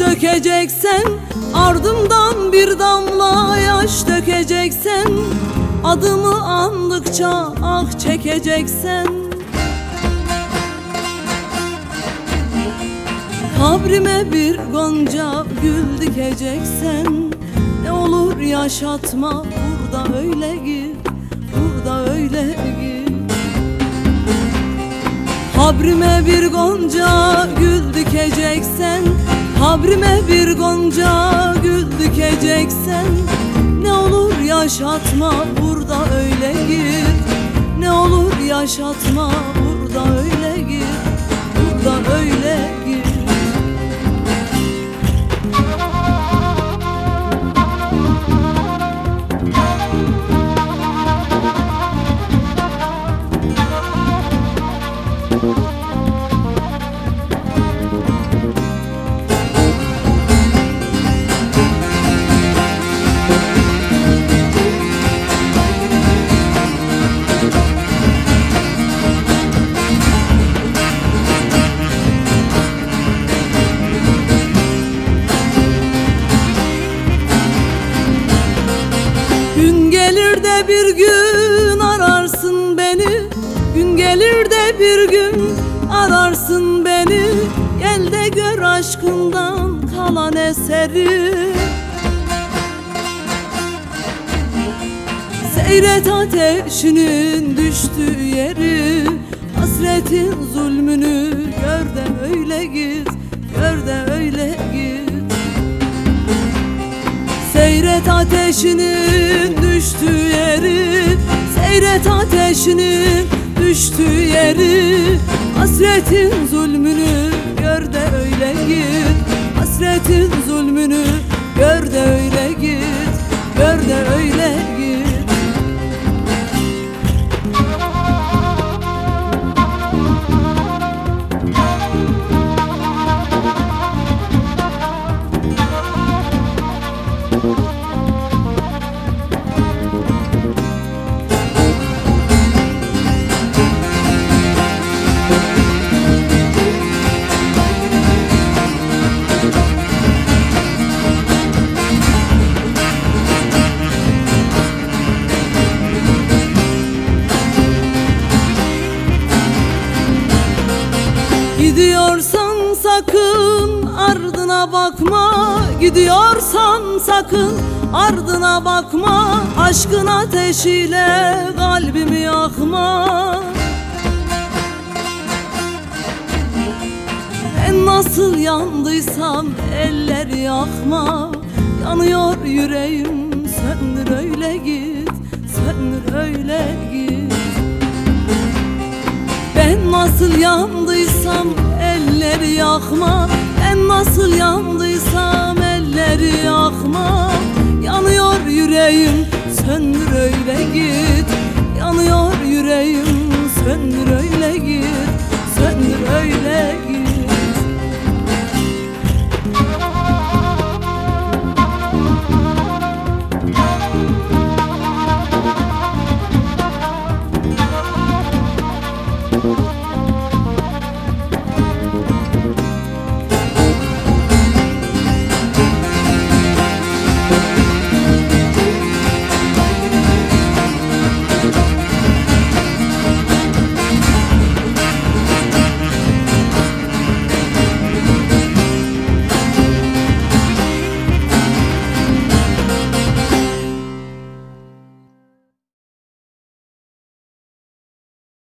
dökeceksen Ardımdan bir damla yaş dökeceksen Adımı andıkça ah çekeceksen. Kabrime bir gonca gül dikeceksen Ne olur yaşatma burada öyle git Burada öyle git Kabrime bir gonca gül dikeceksen Kabrime bir gonca gül dikeceksen Ne olur yaşatma burada öyle git. Ne olur yaşatma burada gelir de bir gün ararsın beni. Gün gelir de bir gün ararsın beni. Gel de gör aşkından kalan eseri. Seyret ateşinin düştüğü yeri. Hasretin zulmünü gör de öyle git Gör de öyle git. Seyret ateşinin düştüğü yeri Seyret ateşinin düştüğü yeri. Hasretin zulmünü gör de öyle git Hasretin zulmünü gör de öyle Gidiyorsan sakın ardına bakma. Gidiyorsan sakın ardına bakma. Aşkın ateşiyle kalbimi yakma. Ben nasıl yandıysam eller yakma. Yanıyor yüreğim söndür öyle git Söndür öyle git ben nasıl yandıysam elleri yakma. Ben nasıl yandıysam elleri yakma